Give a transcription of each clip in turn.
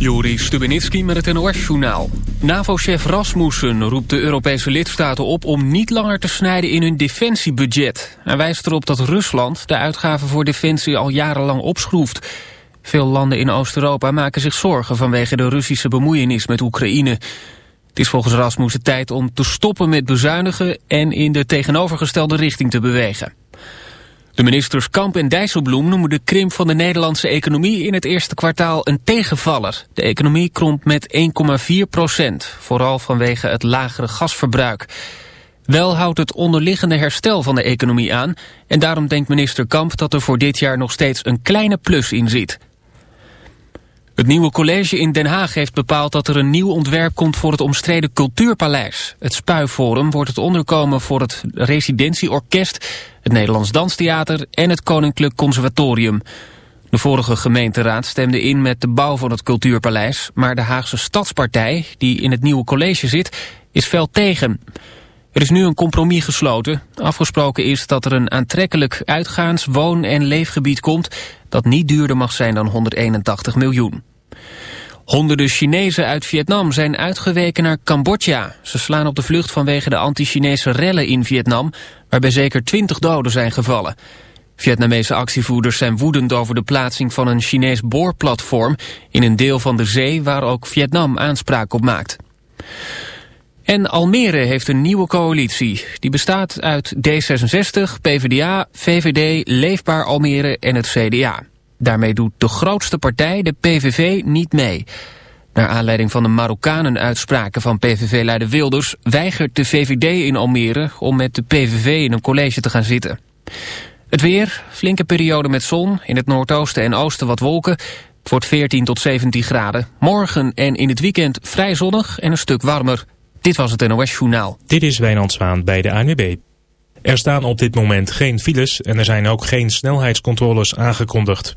Juri Stubenitski met het NOS-journaal. NAVO-chef Rasmussen roept de Europese lidstaten op om niet langer te snijden in hun defensiebudget. Hij wijst erop dat Rusland de uitgaven voor defensie al jarenlang opschroeft. Veel landen in Oost-Europa maken zich zorgen vanwege de Russische bemoeienis met Oekraïne. Het is volgens Rasmussen tijd om te stoppen met bezuinigen en in de tegenovergestelde richting te bewegen. De ministers Kamp en Dijsselbloem noemen de krimp van de Nederlandse economie in het eerste kwartaal een tegenvaller. De economie kromp met 1,4 procent, vooral vanwege het lagere gasverbruik. Wel houdt het onderliggende herstel van de economie aan en daarom denkt minister Kamp dat er voor dit jaar nog steeds een kleine plus in zit. Het nieuwe college in Den Haag heeft bepaald dat er een nieuw ontwerp komt voor het omstreden Cultuurpaleis. Het Spuiforum wordt het onderkomen voor het residentieorkest, het Nederlands Danstheater en het Koninklijk Conservatorium. De vorige gemeenteraad stemde in met de bouw van het Cultuurpaleis, maar de Haagse Stadspartij, die in het nieuwe college zit, is fel tegen. Er is nu een compromis gesloten. Afgesproken is dat er een aantrekkelijk uitgaans-, woon- en leefgebied komt dat niet duurder mag zijn dan 181 miljoen. Honderden Chinezen uit Vietnam zijn uitgeweken naar Cambodja. Ze slaan op de vlucht vanwege de anti-Chinese rellen in Vietnam... waarbij zeker 20 doden zijn gevallen. Vietnamese actievoerders zijn woedend over de plaatsing van een Chinees boorplatform... in een deel van de zee waar ook Vietnam aanspraak op maakt. En Almere heeft een nieuwe coalitie. Die bestaat uit D66, PvdA, VVD, Leefbaar Almere en het CDA. Daarmee doet de grootste partij, de PVV, niet mee. Naar aanleiding van de Marokkanen-uitspraken van PVV-leider Wilders... weigert de VVD in Almere om met de PVV in een college te gaan zitten. Het weer, flinke periode met zon, in het noordoosten en oosten wat wolken... Het wordt 14 tot 17 graden. Morgen en in het weekend vrij zonnig en een stuk warmer. Dit was het NOS Journaal. Dit is Wijnand Zwaan bij de ANWB. Er staan op dit moment geen files en er zijn ook geen snelheidscontroles aangekondigd.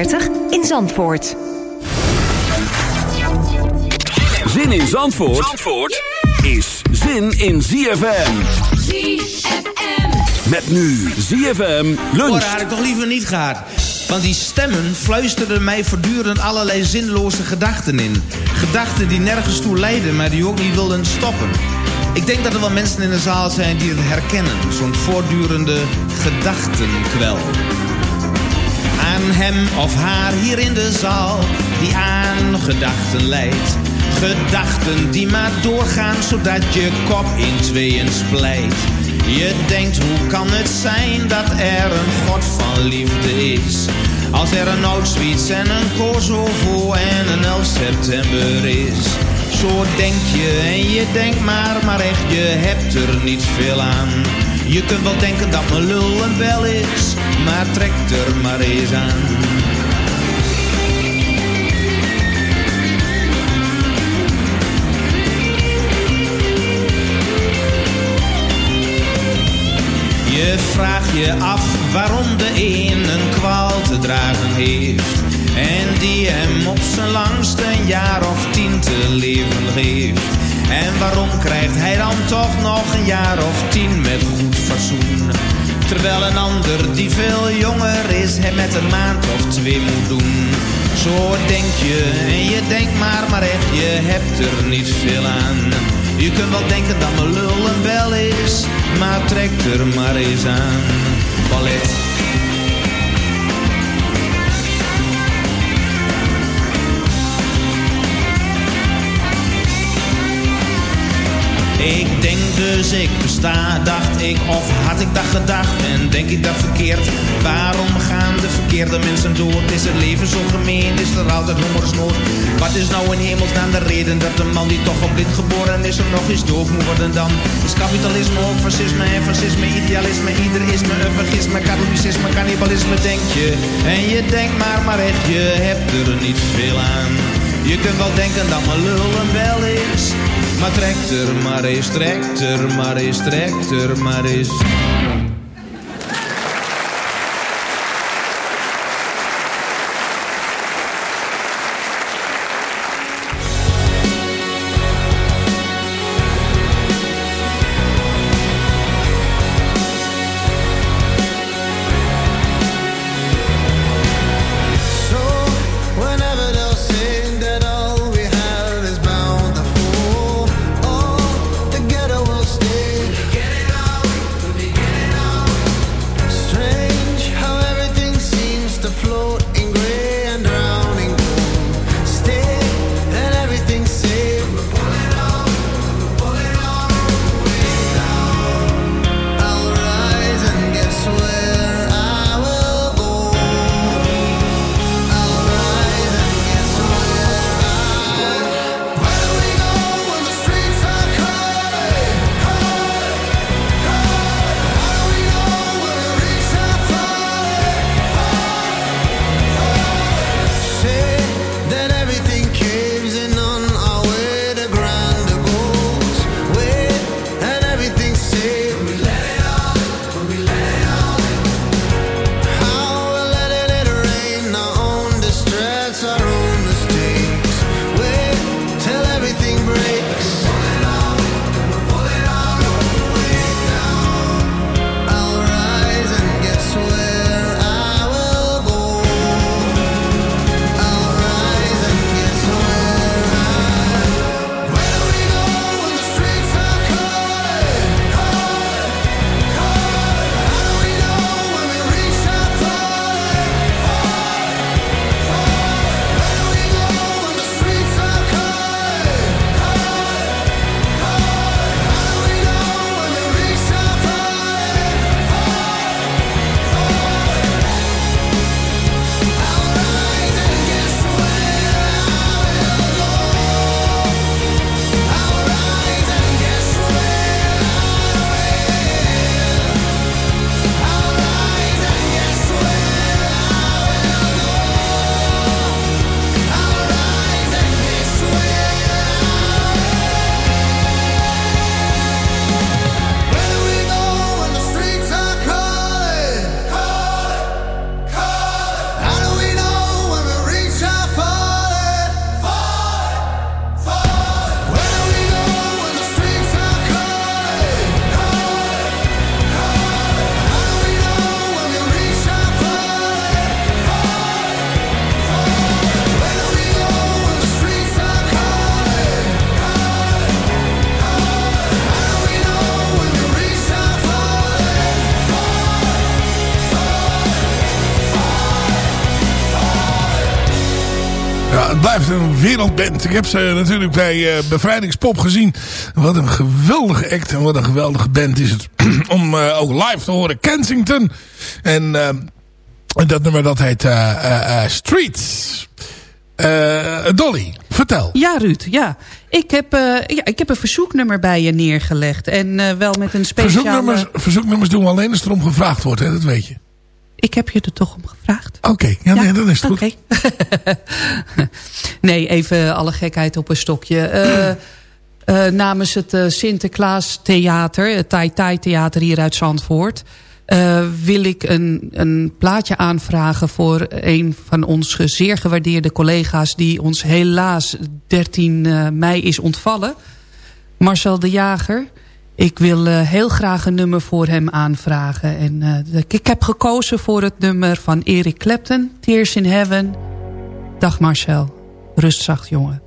in Zandvoort. Zin in Zandvoort, Zandvoort is zin in ZFM. ZFM. Met nu ZFM lunch. had ik toch liever niet gehad. Want die stemmen fluisterden mij voortdurend allerlei zinloze gedachten in. Gedachten die nergens toe leiden, maar die ook niet wilden stoppen. Ik denk dat er wel mensen in de zaal zijn die het herkennen. Zo'n voortdurende gedachtenkwel. Aan hem of haar hier in de zaal, die aan gedachten leidt. Gedachten die maar doorgaan, zodat je kop in tweeën splijt. Je denkt, hoe kan het zijn dat er een God van liefde is? Als er een Auschwitz en een Kosovo en een 11 september is. Zo denk je en je denkt maar, maar echt, je hebt er niet veel aan. Je kunt wel denken dat mijn lul een bel is, maar trek er maar eens aan. Je vraagt je af waarom de een een kwaal te dragen heeft. En die hem op zijn langst een jaar of tien te leven geeft. En waarom krijgt hij dan toch nog een jaar of tien met goed fatsoen? Terwijl een ander die veel jonger is, hem met een maand of twee moet doen. Zo denk je en je denkt maar, maar echt, je hebt er niet veel aan. Je kunt wel denken dat mijn lul een bel is, maar trek er maar eens aan. Ballet. Ik denk dus ik besta, dacht ik, of had ik dat gedacht en denk ik dat verkeerd? Waarom gaan de verkeerde mensen door? Is het leven zo gemeen? Is er altijd hongersnood? Wat is nou in hemelsnaam de reden dat een man die toch op blind geboren is er nog eens doof moet worden dan? Is kapitalisme ook fascisme en fascisme, idealisme, ieder isme, vergisme, katholicisme, cannibalisme, denk je? En je denkt maar, maar echt, je hebt er niet veel aan. Je kunt wel denken dat mijn lul een bel is. Maar trek er maar eens, trek er maar eens, trek er maar eens. Een wereldband. Ik heb ze natuurlijk bij eh, Bevrijdingspop gezien. Wat een geweldige act en wat een geweldige band is het. Om eh, ook live te horen. Kensington. En eh, dat nummer dat heet Streets. Dolly, vertel. Ja, Ruud, ja. Ik heb, ja. ik heb een verzoeknummer bij je neergelegd. En wel met een speciale... Verzoeknummers, verzoeknummers doen we alleen als er om gevraagd wordt. Hè? Dat weet je. Ik heb je er toch om gevraagd. Oké, okay, ja. Nee, dan is het goed. Nee, even alle gekheid op een stokje. Eh, eh, namens het uh, Sinterklaas Theater, het Tai Tai Theater hier uit Zandvoort... wil ik een, een plaatje aanvragen voor een van onze zeer gewaardeerde collega's... die ons helaas 13 mei is ontvallen. Marcel de Jager ik wil eh, heel graag een nummer voor hem aanvragen. En, eh, ik heb gekozen voor het nummer van Eric Clapton, Tears in Heaven. Dag Marcel, rust zacht jongen.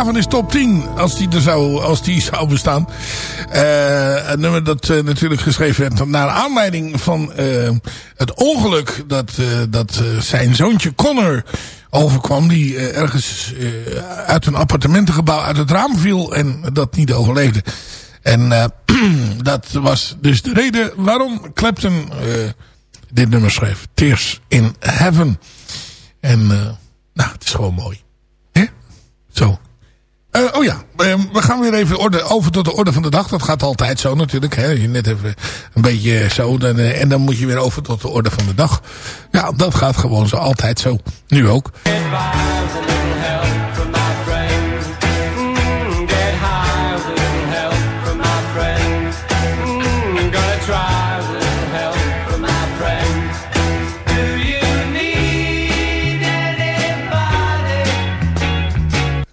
De begrafenis top 10. Als die, er zou, als die zou bestaan. Uh, een nummer dat uh, natuurlijk geschreven werd naar aanleiding van uh, het ongeluk dat, dat zijn zoontje Connor overkwam. Die ergens uit een appartementengebouw uit het raam viel en dat niet overleefde. En dat was dus de reden waarom Clapton dit nummer schreef. Tears in Heaven. En nou, het is gewoon mooi. Uh, oh ja, uh, we gaan weer even orde, over tot de orde van de dag. Dat gaat altijd zo natuurlijk. Hè? Je net even een beetje zo. Dan, uh, en dan moet je weer over tot de orde van de dag. Ja, dat gaat gewoon zo altijd zo. Nu ook.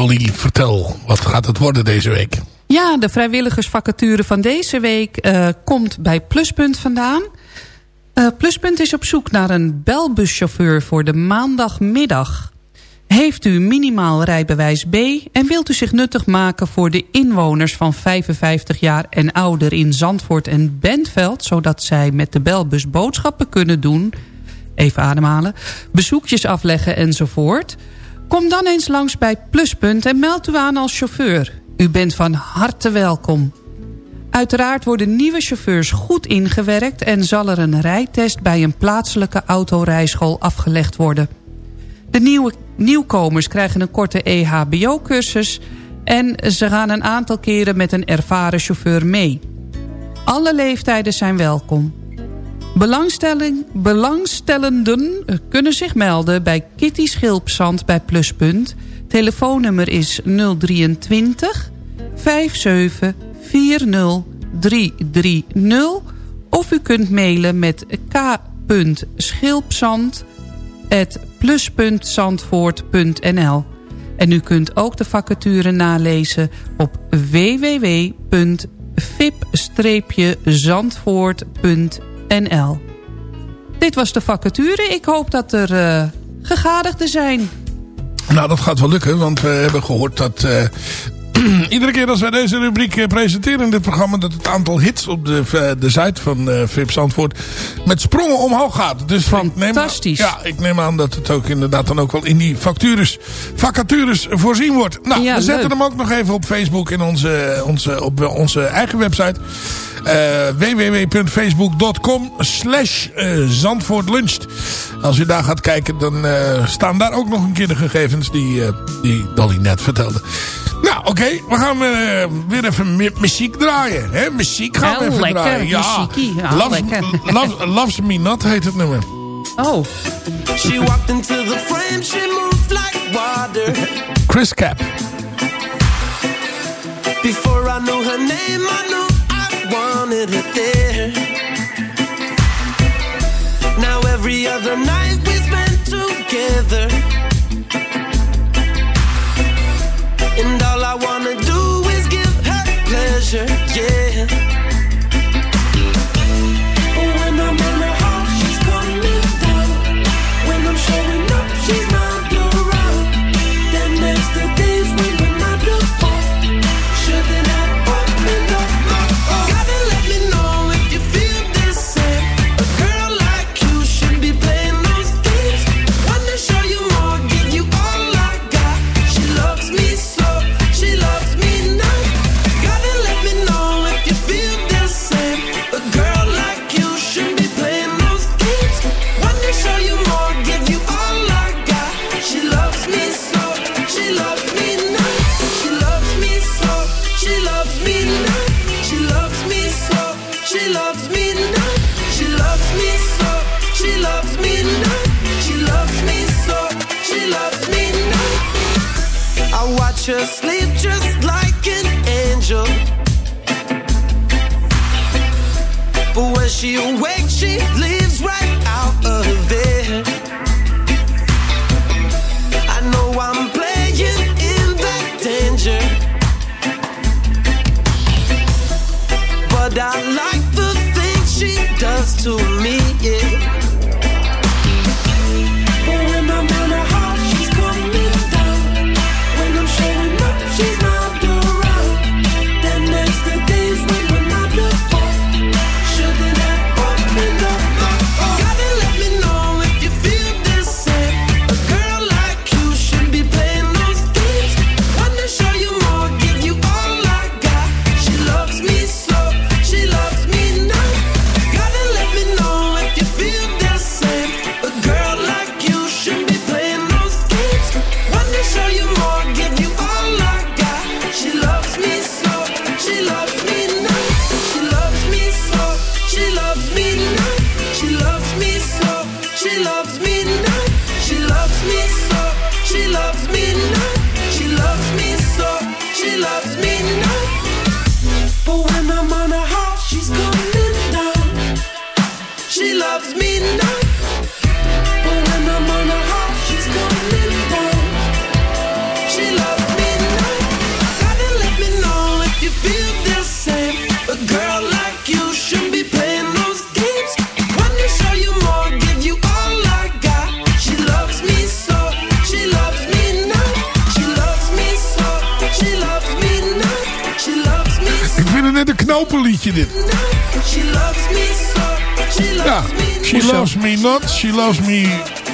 Dolly, vertel, wat gaat het worden deze week? Ja, de vrijwilligersvacature van deze week uh, komt bij Pluspunt vandaan. Uh, Pluspunt is op zoek naar een belbuschauffeur voor de maandagmiddag. Heeft u minimaal rijbewijs B en wilt u zich nuttig maken voor de inwoners van 55 jaar en ouder in Zandvoort en Bentveld... zodat zij met de belbus boodschappen kunnen doen, even ademhalen, bezoekjes afleggen enzovoort... Kom dan eens langs bij Pluspunt en meld u aan als chauffeur. U bent van harte welkom. Uiteraard worden nieuwe chauffeurs goed ingewerkt... en zal er een rijtest bij een plaatselijke autorijschool afgelegd worden. De nieuwe nieuwkomers krijgen een korte EHBO-cursus... en ze gaan een aantal keren met een ervaren chauffeur mee. Alle leeftijden zijn welkom. Belangstellenden kunnen zich melden bij Kitty Schilpzand bij Pluspunt. Telefoonnummer is 023 57 40 330. Of u kunt mailen met k.schilpzand plus.zandvoort.nl En u kunt ook de vacature nalezen op www.vip-zandvoort.nl Dit was de vacature. Ik hoop dat er uh, gegadigden zijn. Nou, dat gaat wel lukken, want we hebben gehoord dat... Uh, iedere keer als wij deze rubriek uh, presenteren in dit programma... dat het aantal hits op de, uh, de site van uh, Vip Zandvoort met sprongen omhoog gaat. Dus Fantastisch. Ja, ik neem aan dat het ook inderdaad dan ook wel in die factures, vacatures voorzien wordt. Nou, ja, we zetten leuk. hem ook nog even op Facebook in onze, onze, op onze eigen website. Uh, www.facebook.com slash Zandvoortluncht. Als u daar gaat kijken, dan uh, staan daar ook nog een keer de gegevens die, uh, die Dolly net vertelde. Nou, oké. Okay. We gaan uh, weer even muziek draaien. Hè? Muziek gaan we even lekker, draaien. Ja, ja Loves, Loves, Loves Me Not heet het nummer. Oh. She walked into the frame, she moved like water. Chris Cap. Before I knew her name, I knew I wanted her there. Now every other night we spend together. Pleasure, yeah.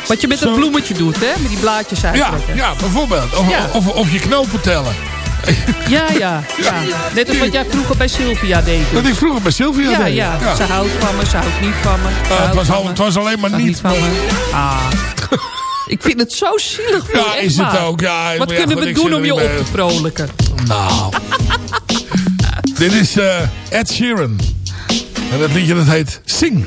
Wat je met een bloemetje doet, hè? Met die blaadjes eigenlijk. Ja, ja bijvoorbeeld. Of. Of, of, je knopen tellen. Ja, ja, ja. Net wat jij vroeger bij Sylvia deed. Dus. Dat ik vroeger bij Sylvia deed? Ja, ja. Ze houdt van me, ze houdt niet van me. Eh, het, was, al, was alleen maar niet. van me. Ah. Ik vind het zo zielig Ja, is het ook. Ja, Wat kunnen we doen om je op te vrolijken? Nou. Dit is eh, Ed Sheeran. En dat liedje dat heet Sing.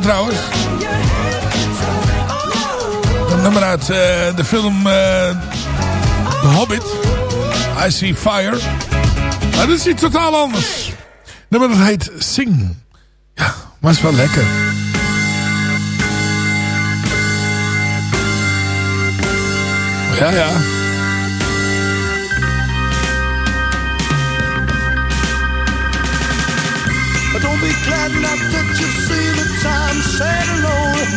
Trouwens. Een nummer uit eh, de film eh, The Hobbit. I See Fire. Maar is iets totaal anders. Nummer dat heet Sing. Ja, maar is wel lekker. Ja, ja. Don't be glad not that time set alone.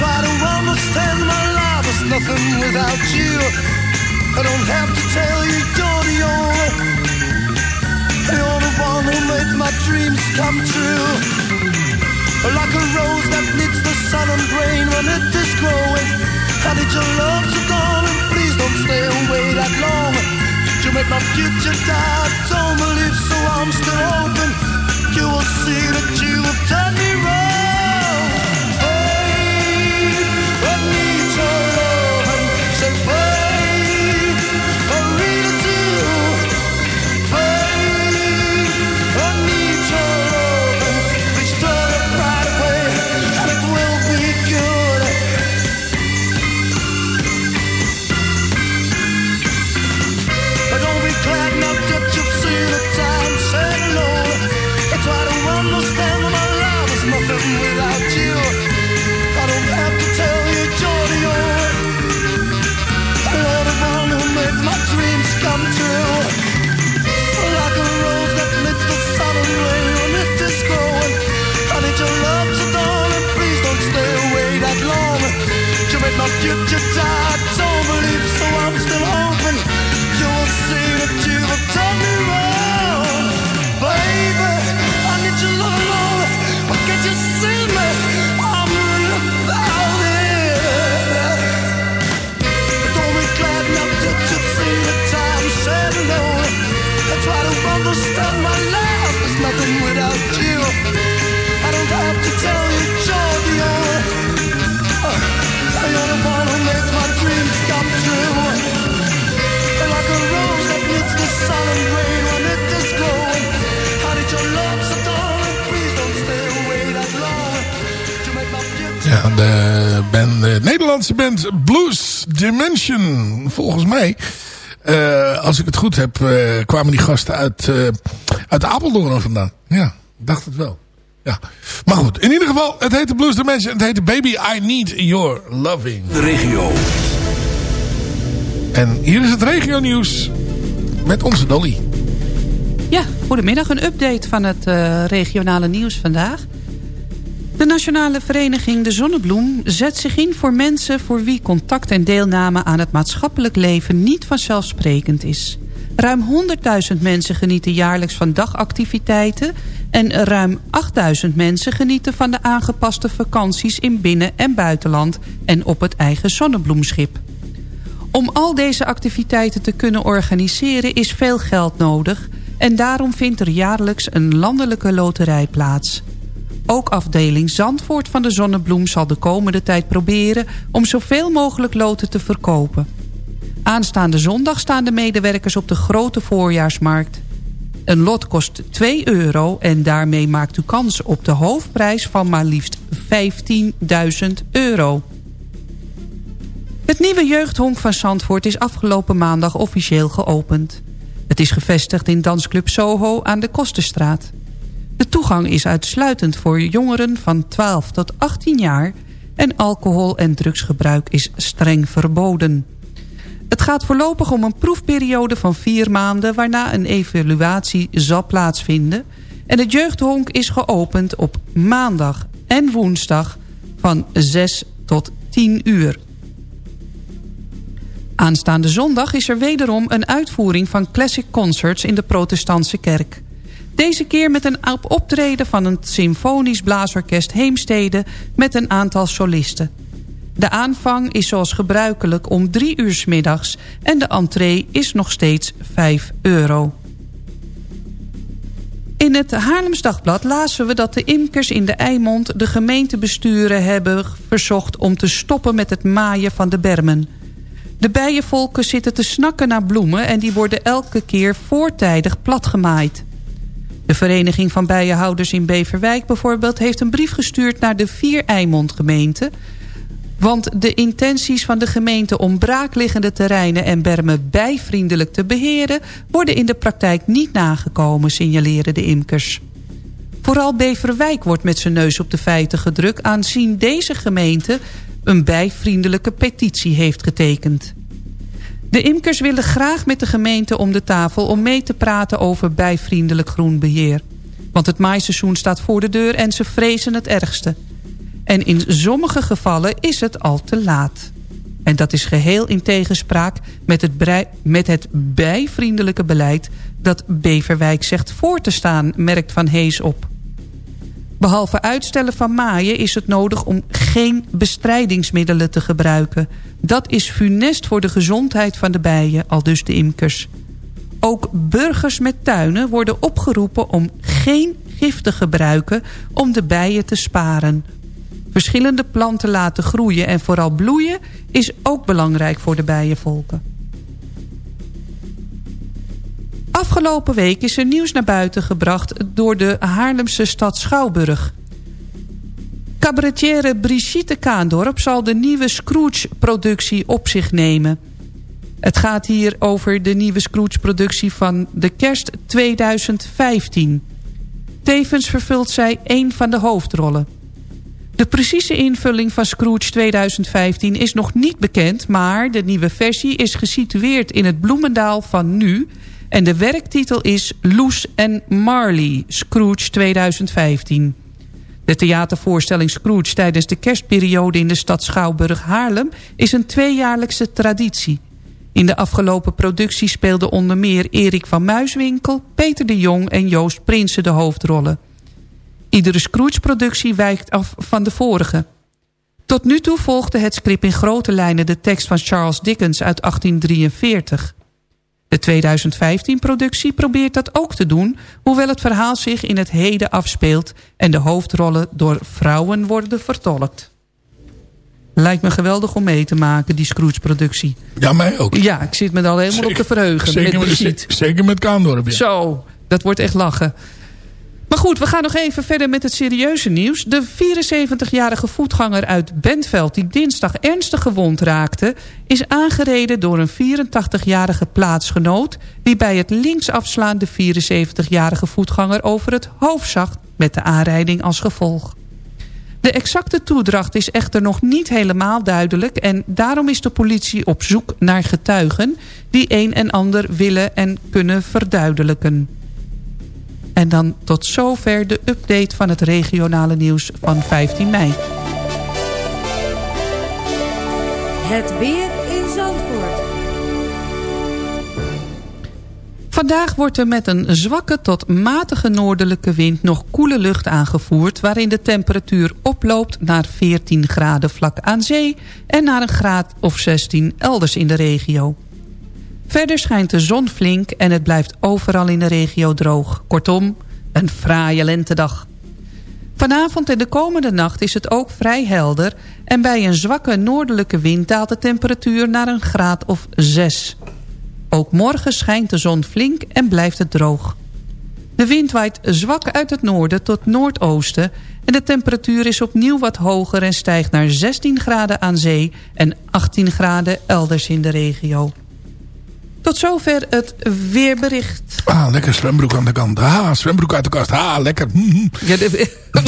Try to understand my life is nothing without you. I don't have to tell you you're the only. You're the one who made my dreams come true. Like a rose that needs the sun and rain when it is growing. I need your love to so and please don't stay away that long. You make my future die, don't believe so I'm still open. You will see that you have done me Ja, de, band, de Nederlandse band Blues Dimension. Volgens mij, eh, als ik het goed heb, eh, kwamen die gasten uit, eh uit Apeldoorn vandaan. Ja, ik dacht het wel. Ja. Maar goed, in ieder geval, het heet de Blues Dimension. Het heet Baby I Need Your Loving. De regio. En hier is het regio nieuws met onze Dolly. Ja, goedemiddag. Een update van het eh, regionale nieuws vandaag. De Nationale Vereniging De Zonnebloem zet zich in voor mensen... voor wie contact en deelname aan het maatschappelijk leven niet vanzelfsprekend is. Ruim 100.000 mensen genieten jaarlijks van dagactiviteiten... en ruim 8.000 mensen genieten van de aangepaste vakanties in binnen- en buitenland... en op het eigen zonnebloemschip. Om al deze activiteiten te kunnen organiseren is veel geld nodig... en daarom vindt er jaarlijks een landelijke loterij plaats. Ook afdeling Zandvoort van de Zonnebloem zal de komende tijd proberen... om zoveel mogelijk loten te verkopen. Aanstaande zondag staan de medewerkers op de grote voorjaarsmarkt. Een lot kost 2 euro en daarmee maakt u kans op de hoofdprijs van maar liefst 15.000 euro. Het nieuwe jeugdhonk van Zandvoort is afgelopen maandag officieel geopend. Het is gevestigd in Dansclub Soho aan de Kosterstraat. De toegang is uitsluitend voor jongeren van 12 tot 18 jaar... en alcohol- en drugsgebruik is streng verboden. Het gaat voorlopig om een proefperiode van vier maanden... waarna een evaluatie zal plaatsvinden... en het jeugdhonk is geopend op maandag en woensdag van 6 tot 10 uur. Aanstaande zondag is er wederom een uitvoering van classic concerts in de protestantse kerk. Deze keer met een optreden van een symfonisch blaasorkest Heemstede met een aantal solisten. De aanvang is zoals gebruikelijk om drie uur 's middags en de entree is nog steeds 5 euro. In het Haarlems Dagblad lazen we dat de imkers in de Eimond de gemeentebesturen hebben verzocht om te stoppen met het maaien van de bermen. De bijenvolken zitten te snakken naar bloemen... en die worden elke keer voortijdig platgemaaid. De Vereniging van Bijenhouders in Beverwijk bijvoorbeeld... heeft een brief gestuurd naar de vier Eimond gemeente... want de intenties van de gemeente om braakliggende terreinen en bermen bijvriendelijk te beheren... worden in de praktijk niet nagekomen, signaleren de imkers. Vooral Beverwijk wordt met zijn neus op de feiten gedrukt... aanzien deze gemeente een bijvriendelijke petitie heeft getekend. De imkers willen graag met de gemeente om de tafel... om mee te praten over bijvriendelijk groenbeheer. Want het maaiseizoen staat voor de deur en ze vrezen het ergste. En in sommige gevallen is het al te laat. En dat is geheel in tegenspraak met het, met het bijvriendelijke beleid... dat Beverwijk zegt voor te staan, merkt Van Hees op. Behalve uitstellen van maaien is het nodig om geen bestrijdingsmiddelen te gebruiken. Dat is funest voor de gezondheid van de bijen, al dus de imkers. Ook burgers met tuinen worden opgeroepen om geen gif te gebruiken om de bijen te sparen. Verschillende planten laten groeien en vooral bloeien is ook belangrijk voor de bijenvolken. Afgelopen week is er nieuws naar buiten gebracht door de Haarlemse stad Schouwburg. Cabaretière Brigitte Kaandorp zal de nieuwe Scrooge-productie op zich nemen. Het gaat hier over de nieuwe Scrooge-productie van de kerst 2015. Tevens vervult zij één van de hoofdrollen. De precieze invulling van Scrooge 2015 is nog niet bekend... maar de nieuwe versie is gesitueerd in het Bloemendaal van nu... en de werktitel is Loes en Marley, Scrooge 2015. De theatervoorstelling Scrooge tijdens de kerstperiode in de stad Schouwburg Haarlem... is een tweejaarlijkse traditie. In de afgelopen productie speelden onder meer Erik van Muiswinkel... Peter de Jong en Joost Prinsen de hoofdrollen. Iedere Scrooge-productie wijkt af van de vorige. Tot nu toe volgde het script in grote lijnen de tekst van Charles Dickens uit 1843. De 2015-productie probeert dat ook te doen... hoewel het verhaal zich in het heden afspeelt... en de hoofdrollen door vrouwen worden vertolkt. Lijkt me geweldig om mee te maken, die Scrooge-productie. Ja, mij ook. Ja, ik zit me er al helemaal op te verheugen. Zeker met zeker met Kaandorp. Ja. Zo, dat wordt echt lachen. Maar goed, we gaan nog even verder met het serieuze nieuws. De 74-jarige voetganger uit Bentveld die dinsdag ernstig gewond raakte... is aangereden door een 84-jarige plaatsgenoot... die bij het linksafslaan de 74-jarige voetganger over het hoofd zag... met de aanrijding als gevolg. De exacte toedracht is echter nog niet helemaal duidelijk... en daarom is de politie op zoek naar getuigen... die een en ander willen en kunnen verduidelijken. En dan tot zover de update van het regionale nieuws van 15 mei. Het weer in Zandvoort. Vandaag wordt er met een zwakke tot matige noordelijke wind nog koele lucht aangevoerd... waarin de temperatuur oploopt naar 14 graden vlak aan zee... en naar een graad of 16 elders in de regio. Verder schijnt de zon flink en het blijft overal in de regio droog. Kortom, een fraaie lentedag. Vanavond en de komende nacht is het ook vrij helder... en bij een zwakke noordelijke wind daalt de temperatuur naar een graad of 6. Ook morgen schijnt de zon flink en blijft het droog. De wind waait zwak uit het noorden tot noordoosten... en de temperatuur is opnieuw wat hoger en stijgt naar 16 graden aan zee... en 18 graden elders in de regio. Tot zover het weerbericht. Ah, lekker zwembroek aan de kant. Ah, zwembroek uit de kast. Ah, lekker. Mhm. Ja, de-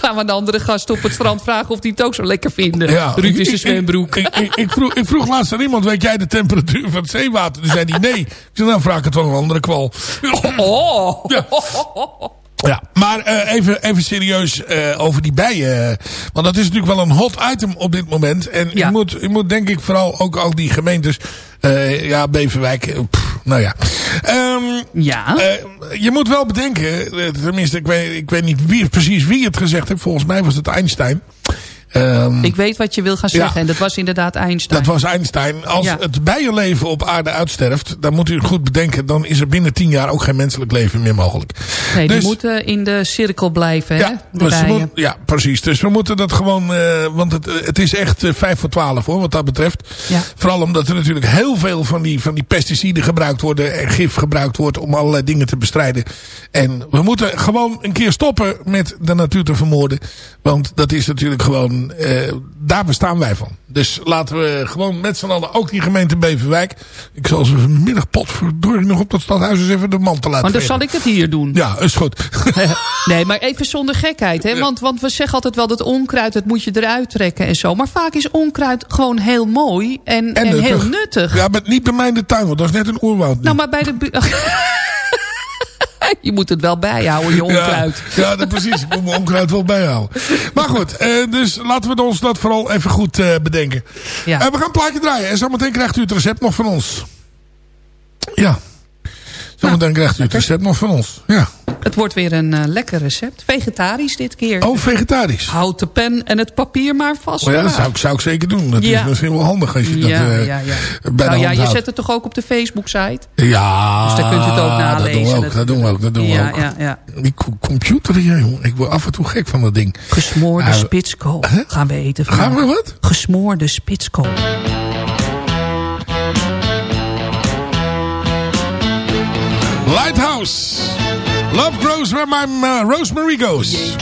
Gaan we een andere gast op het strand vragen of die het ook zo lekker vinden. Ja, Ruud is een zwembroek. Ik, ik, ik, vroeg, ik vroeg laatst aan iemand, weet jij de temperatuur van het zeewater? Toen zei hij nee. Ik zei, dan vraag ik het van een andere kwal. Oh. Ja. Ja, maar eh, even, even serieus eh, over die bijen. Want dat is natuurlijk wel een hot item op dit moment. En je, moet, je moet denk ik vooral ook al die gemeentes... eh, ja, Beverwijk, pff, nou ja. Ehm, ja. je moet wel bedenken, tenminste ik weet, ik weet niet wie, precies wie het gezegd heeft. Volgens mij was het Einstein. Ehm, Ik weet wat je wil gaan zeggen. Ja. En dat was inderdaad Einstein. dat was Einstein. Als Ja. het bijenleven op aarde uitsterft, dan moet u goed bedenken, dan is er binnen tien jaar ook geen menselijk leven meer mogelijk. nee, die Dus- moeten in de cirkel blijven, hè? Ja, De bijen. moet- ja, precies. Dus we moeten dat gewoon... eh, want het, het is echt eh, vijf voor twaalf hoor, wat dat betreft. Ja. Vooral omdat er natuurlijk heel veel van die, van die pesticiden gebruikt worden... en gif gebruikt wordt om allerlei dingen te bestrijden. En we moeten gewoon een keer stoppen met de natuur te vermoorden. Want dat is natuurlijk gewoon... eh, daar bestaan wij van. Dus laten we gewoon met z'n allen, ook die gemeente Beverwijk... Ik zal ze vanmiddag potverdorie nog op dat stadhuis eens even de mantel laten Want dan zal ik het hier doen. Ja, is goed. Nee, maar even zonder gekheid. Hè? Want, want we zeggen altijd wel dat onkruid, dat moet je eruit trekken en zo. Maar vaak is onkruid gewoon heel mooi en, en, heel nuttig. Ja, maar niet bij mij in de tuin, want dat is net een oerwoud. nu. Nou, maar bij de... je moet het wel bijhouden, je onkruid. Ja, ja dat, precies. Ik moet mijn onkruid wel bijhouden. Maar goed, eh, dus laten we ons dat vooral even goed eh, bedenken. Ja. Eh, we gaan een plaatje draaien. En zometeen krijgt u het recept nog van ons. Ja. Zometeen krijgt u het recept nog van ons. Ja. Het wordt weer een eh, lekker recept. Vegetarisch dit keer. Oh, vegetarisch. Houd de pen en het papier maar vast. Oh ja, dat zou ik, zou ik zeker doen. Dat Ja. is misschien wel handig als je dat eh, ja, ja. bij nou ja, je zet het toch ook op de Facebook-site? Ja, Dus daar kunt u het ook nalezen. Dat doen we ook, dat doen we ook. Dat doen we ook. ja, ja. Die co- computer hier, jongen. Ik word af en toe gek van dat ding. Gesmoorde we- spitskool gaan we eten Gaan we wat? Gesmoorde spitskool. Lighthouse. Love grows where my uh, rosemary goes.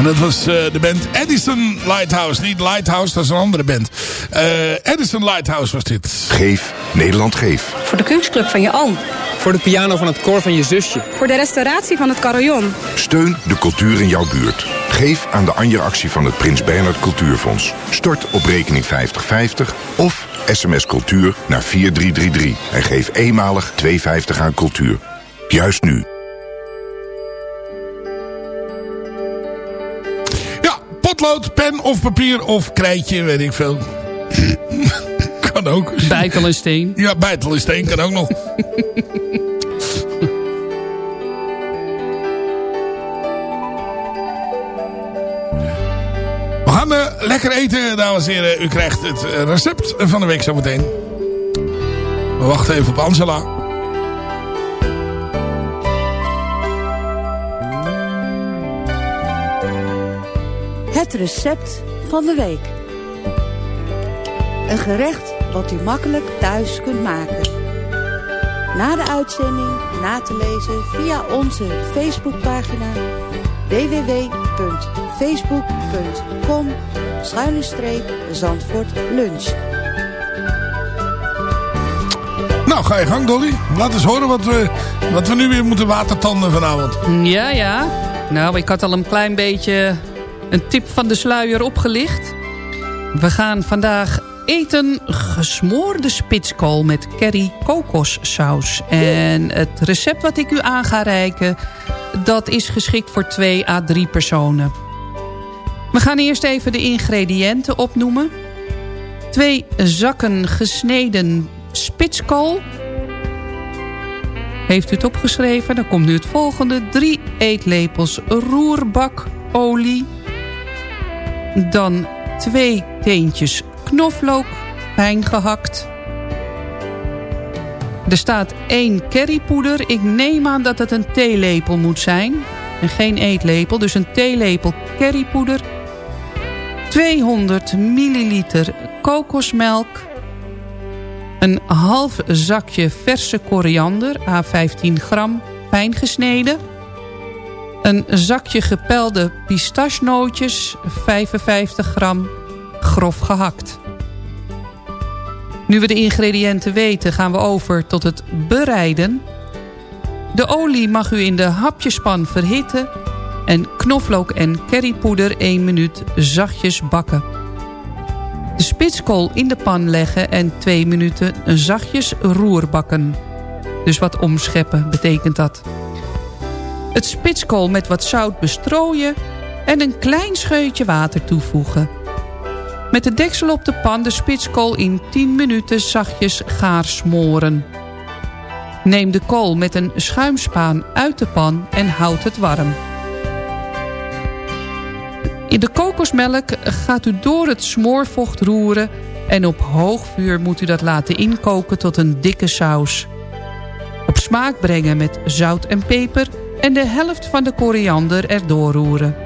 En dat was eh, de band Edison Lighthouse. Niet Lighthouse, dat is een andere band. Eh, Edison Lighthouse was dit. Geef, Nederland geef. Voor de kunstclub van je oom. Voor de piano van het koor van je zusje. Voor de restauratie van het carillon. Steun de cultuur in jouw buurt. Geef aan de Anja-actie van het Prins Bernhard Cultuurfonds. Stort op rekening 5050 of sms cultuur naar 4333. En geef eenmalig 2,50 aan cultuur. Juist nu. Potlood, pen of papier of krijtje, weet ik veel. kan ook. Bijtel en steen. Ja, bijtel en steen kan ook nog. We gaan eh, lekker eten, dames en heren. U krijgt het eh, recept van de week zometeen. We wachten even op Angela. Het recept van de week. Een gerecht wat u makkelijk thuis kunt maken. Na de uitzending na te lezen via onze Facebookpagina www.facebook.com Zandvoort Lunch. Nou, ga je gang Dolly. Laat eens horen wat we, wat we nu weer moeten watertanden vanavond. Ja, ja. Nou, ik had al een klein beetje een tip van de sluier opgelicht. We gaan vandaag eten gesmoorde spitskool met curry kokossaus. En het recept wat ik u aan ga reiken... dat is geschikt voor 2 à 3 personen. We gaan eerst even de ingrediënten opnoemen. Twee zakken gesneden spitskool. Heeft u het opgeschreven? Dan komt nu het volgende. Drie eetlepels roerbakolie. Dan twee teentjes knoflook, fijn gehakt. Er staat één currypoeder. Ik neem aan dat het een theelepel moet zijn. En geen eetlepel, dus een theelepel currypoeder. 200 milliliter kokosmelk. Een half zakje verse koriander, A15 gram, fijn gesneden. Een zakje gepelde pistachenootjes, 55 gram, grof gehakt. Nu we de ingrediënten weten, gaan we over tot het bereiden. De olie mag u in de hapjespan verhitten... en knoflook en currypoeder 1 minuut zachtjes bakken. De spitskool in de pan leggen en 2 minuten zachtjes roerbakken. Dus wat omscheppen betekent dat. Het spitskool met wat zout bestrooien... en een klein scheutje water toevoegen. Met de deksel op de pan de spitskool in 10 minuten zachtjes gaar smoren. Neem de kool met een schuimspaan uit de pan en houd het warm. In de kokosmelk gaat u door het smoorvocht roeren... en op hoog vuur moet u dat laten inkoken tot een dikke saus. Op smaak brengen met zout en peper... en de helft van de koriander erdoor roeren.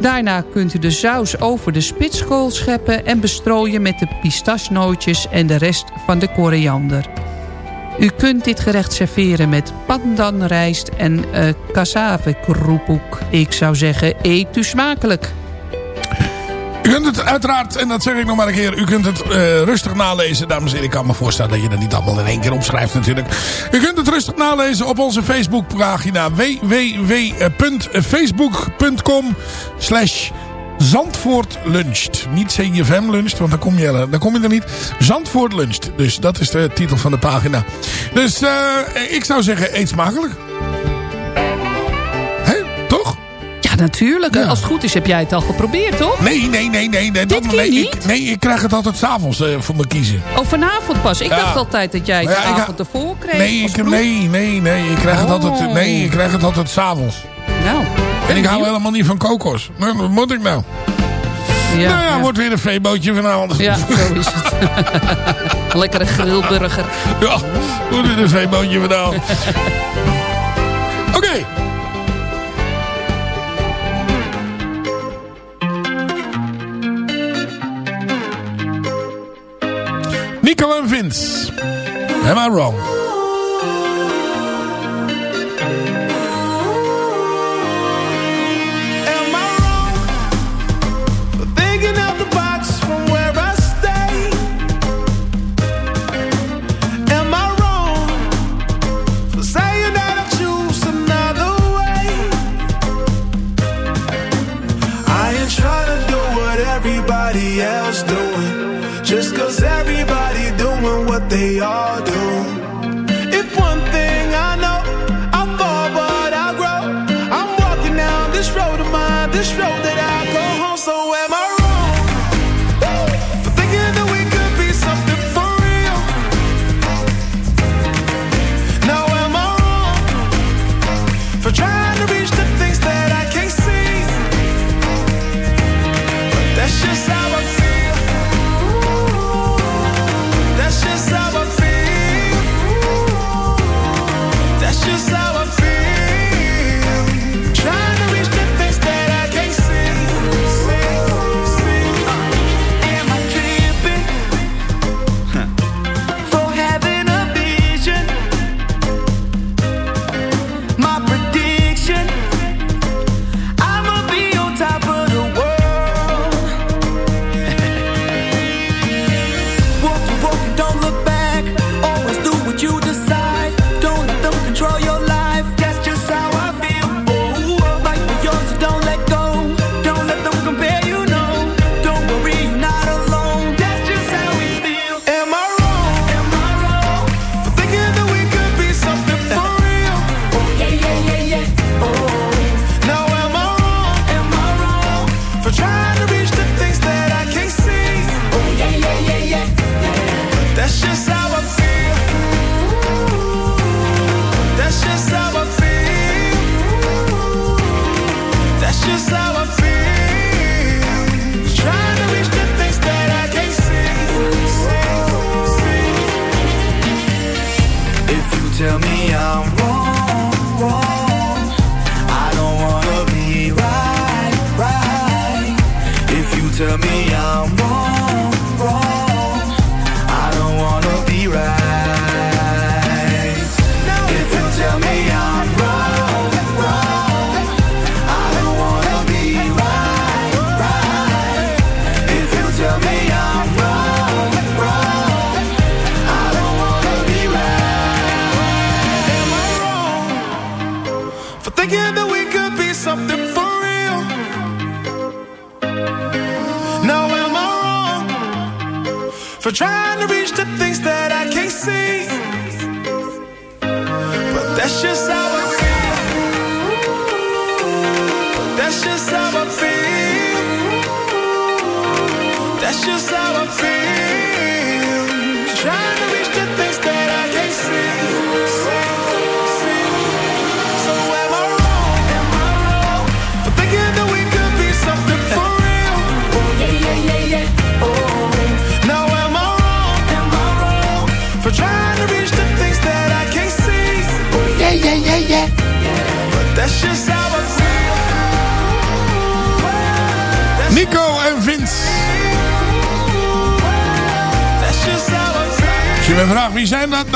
Daarna kunt u de saus over de spitskool scheppen... en bestrooien met de pistachenootjes en de rest van de koriander. U kunt dit gerecht serveren met pandanrijst en uh, cassave Ik zou zeggen, eet u smakelijk. Kunt het uiteraard, en dat zeg ik nog maar een keer... u kunt het uh, rustig nalezen. Dames en heren, ik kan me voorstellen dat je dat niet allemaal in één keer opschrijft natuurlijk. U kunt het rustig nalezen op onze Facebookpagina... www.facebook.com slash Zandvoort luncht. Niet CFM luncht, want dan kom, je, dan kom je er niet. Zandvoort luncht. Dus dat is de titel van de pagina. Dus uh, ik zou zeggen, eet smakelijk. Natuurlijk. Ja. Als het goed is heb jij het al geprobeerd, toch? Nee, nee, nee. nee, nee Dit keer nee, niet? Ik, nee, ik krijg het altijd s'avonds uh, voor me kiezen. Oh, vanavond pas. Ik Ja. dacht altijd dat jij het de ja, ik avond ervoor kreeg. Nee, ik, nee, nee, nee. Ik krijg het Oh. altijd, nee, ik krijg het altijd s'avonds. Nou. En ik hou helemaal niet van kokos. Nou, wat moet ik nou? Ja, nou ja, ja. wordt weer een veebootje vanavond. Ja, zo is het. Lekkere grillburger. Ja, wordt weer een veebootje vanavond. Nico en Vince. Am I wrong?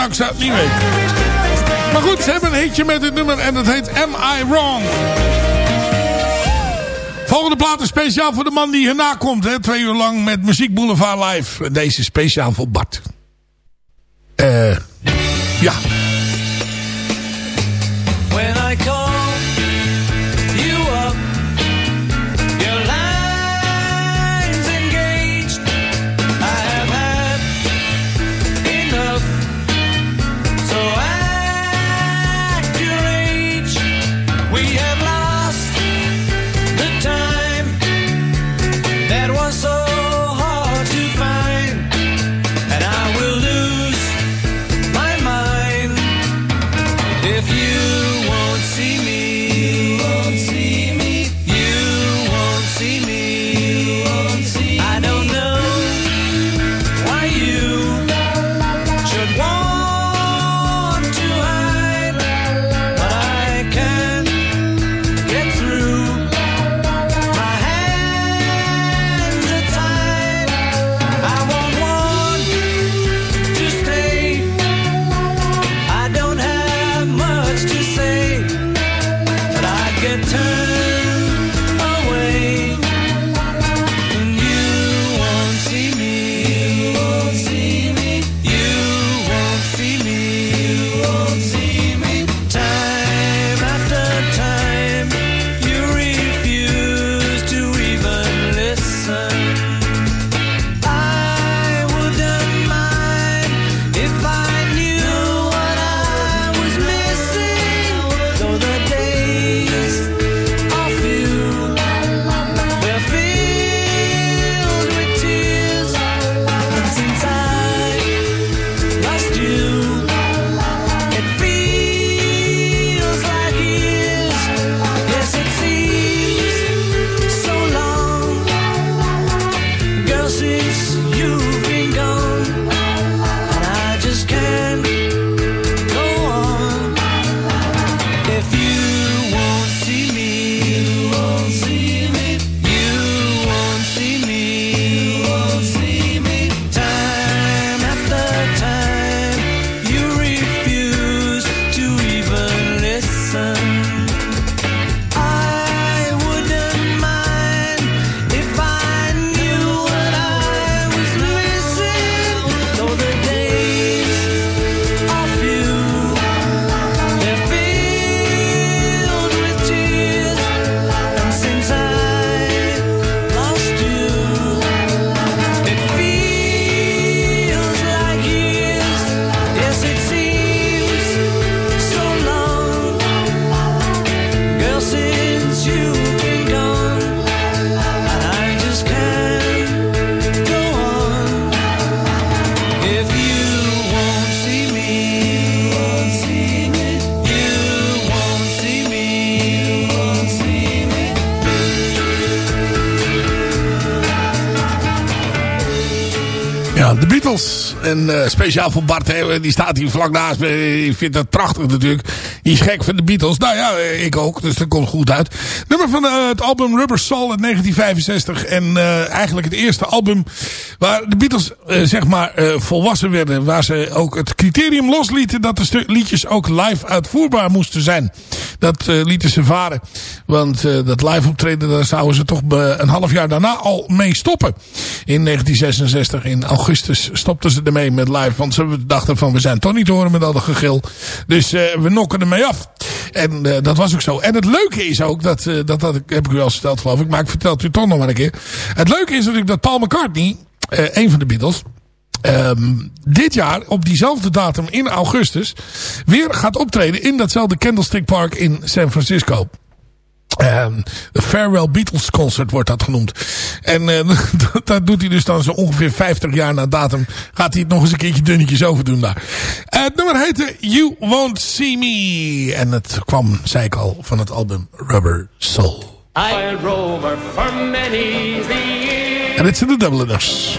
nou, ik niet weten. Maar goed, ze hebben een hitje met dit nummer en dat heet Am I Wrong? Volgende plaat is speciaal voor de man die hierna komt. Hè? Twee uur lang met Muziek Boulevard Live. Deze speciaal voor Bart. En eh, speciaal voor Bart, die staat hier vlak naast me. Die vindt dat prachtig natuurlijk. Die is gek van de Beatles. Nou ja, eh, ik ook. Dus dat komt goed uit. Nummer van eh, het album Rubber Soul uit 1965. En eigenlijk het eerste album waar de Beatles zeg maar volwassen werden. Waar ze ook het criterium loslieten dat de liedjes ook live uitvoerbaar moesten zijn. Dat lieten ze varen. Want dat live optreden, daar zouden ze toch een half jaar daarna al mee stoppen. In 1966, in augustus, stopten ze ermee met live. Want ze dachten van, we zijn toch niet te horen met al dat gegil. Dus eh, we nokken ermee af. En eh, dat was ook zo. En het leuke is ook, dat, eh, dat, dat heb ik u al verteld geloof ik. Maar ik vertel het u toch nog maar een keer. Het leuke is natuurlijk dat Paul McCartney, een van de Beatles... Ehm, dit jaar op diezelfde datum in augustus weer gaat optreden in datzelfde Candlestick Park in San Francisco. De Farewell Beatles Concert wordt dat genoemd. En eh, dat, doet hij dus dan zo ongeveer 50 jaar na datum. Gaat hij het nog eens een keertje dunnetjes over doen daar. Eh, het nummer heette You Won't See Me. En het kwam, zei ik al, van het album Rubber Soul. I rover for many's the year. En dit zijn de Dubliners.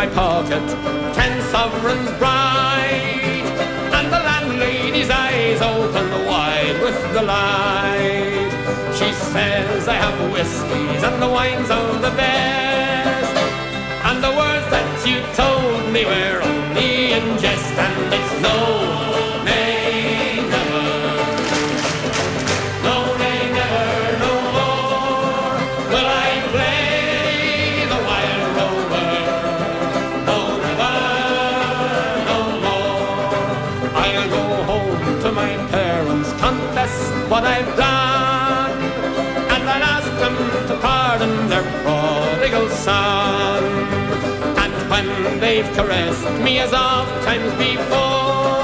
my pocket. Ten sovereigns bright, and the landlady's eyes opened wide with delight. She says I have whiskies and the wines of the best, and the words that you told me were only in jest, and it's no, I'll go home to my parents, confess what I've done, and I'll ask them to pardon their prodigal son. And when they've caressed me as oft times before,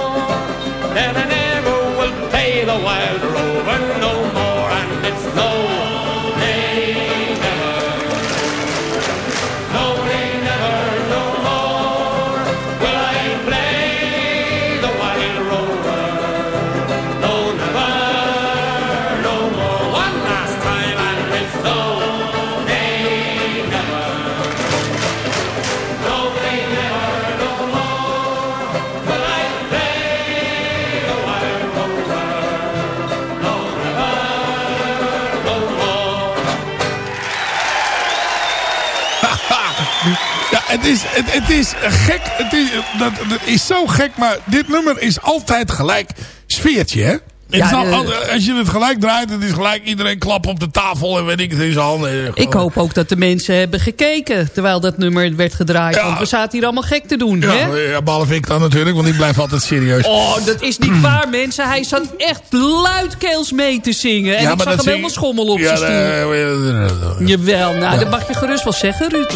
is, het, het is gek. Het is, dat, dat is zo gek, maar dit nummer is altijd gelijk sfeertje, hè? Ja, al- al- als je het gelijk draait, het is gelijk iedereen klap op de tafel en weet ik het in zijn handen. Ik hoop ook dat de mensen hebben gekeken terwijl dat nummer werd gedraaid. Want we zaten hier allemaal gek te doen. Ja, hè? ja, behalve ik dan natuurlijk, want ik blijf altijd serieus. Oh, dat is niet waar, mensen. Hij zat echt luidkeels mee te zingen. En Ja, ik zag hem helemaal schommel op zijn stoel. Jawel, nou, dat mag je gerust wel zeggen, Ruud.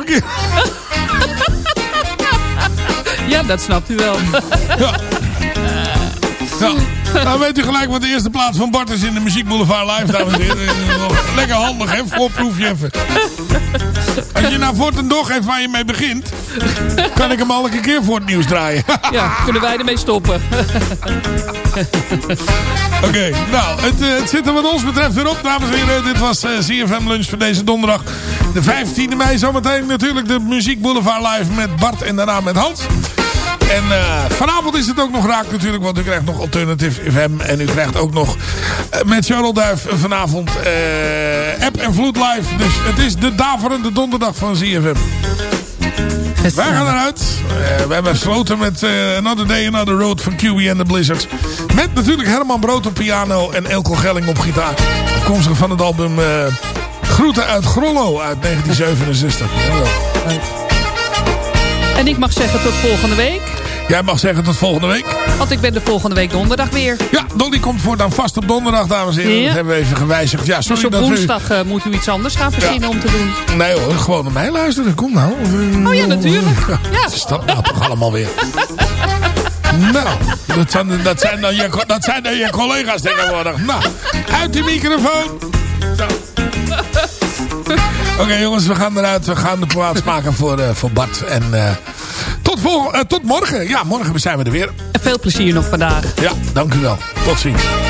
Een keer. Ja, dat snapt u wel. Ja. Ja. Nou weet u gelijk wat de eerste plaats van Bart is in de Muziek Boulevard Live, dames en heren. Lekker handig, hè? Voorproef je even. Als je nou voort en doorgeeft waar je mee begint... kan ik hem al een keer voor het nieuws draaien. Ja, kunnen wij ermee stoppen. Oké, nou, het, eh, het zit er wat ons betreft weer op, dames en heren. Dit was eh, CFM Lunch voor deze donderdag. De 15e mei zometeen natuurlijk de Muziek Boulevard Live met Bart en daarna met Hans. En eh, vanavond is het ook nog raak natuurlijk, want u krijgt nog Alternative FM. En u krijgt ook nog eh, met Charles Duif vanavond eh, App en Vloed Live. Dus het is de daverende donderdag van CFM. Wij gaan eruit. We hebben gesloten met Another Day, Another Road van QB and the Blizzards. Met natuurlijk Herman Brood op piano en Elko Gelling op gitaar. Afkomstig van het album Groeten uit Grollo uit 1967. Jawel. En ik mag zeggen tot volgende week. Jij mag zeggen tot volgende week. Want ik ben de volgende week donderdag weer. Ja, Dolly komt voortaan vast op donderdag, dames en heren. Ja. Dat hebben we even gewijzigd. Ja, sorry Dus op woensdag eh, moet u iets anders gaan verzinnen om te doen. Nee hoor, gewoon naar mij luisteren. Kom nou. Oh ja, natuurlijk. Ja. Wat is dat nou toch allemaal weer? nou, dat zijn, dat, zijn dan je, dat zijn dan je collega's tegenwoordig. Nou, uit die microfoon. Zo. Oké jongens, we gaan eruit. We gaan de plaats maken voor, eh, voor Bart. En eh, vol, eh, tot morgen. Ja, morgen zijn we er weer. En veel plezier nog vandaag. Ja, dank u wel. Tot ziens.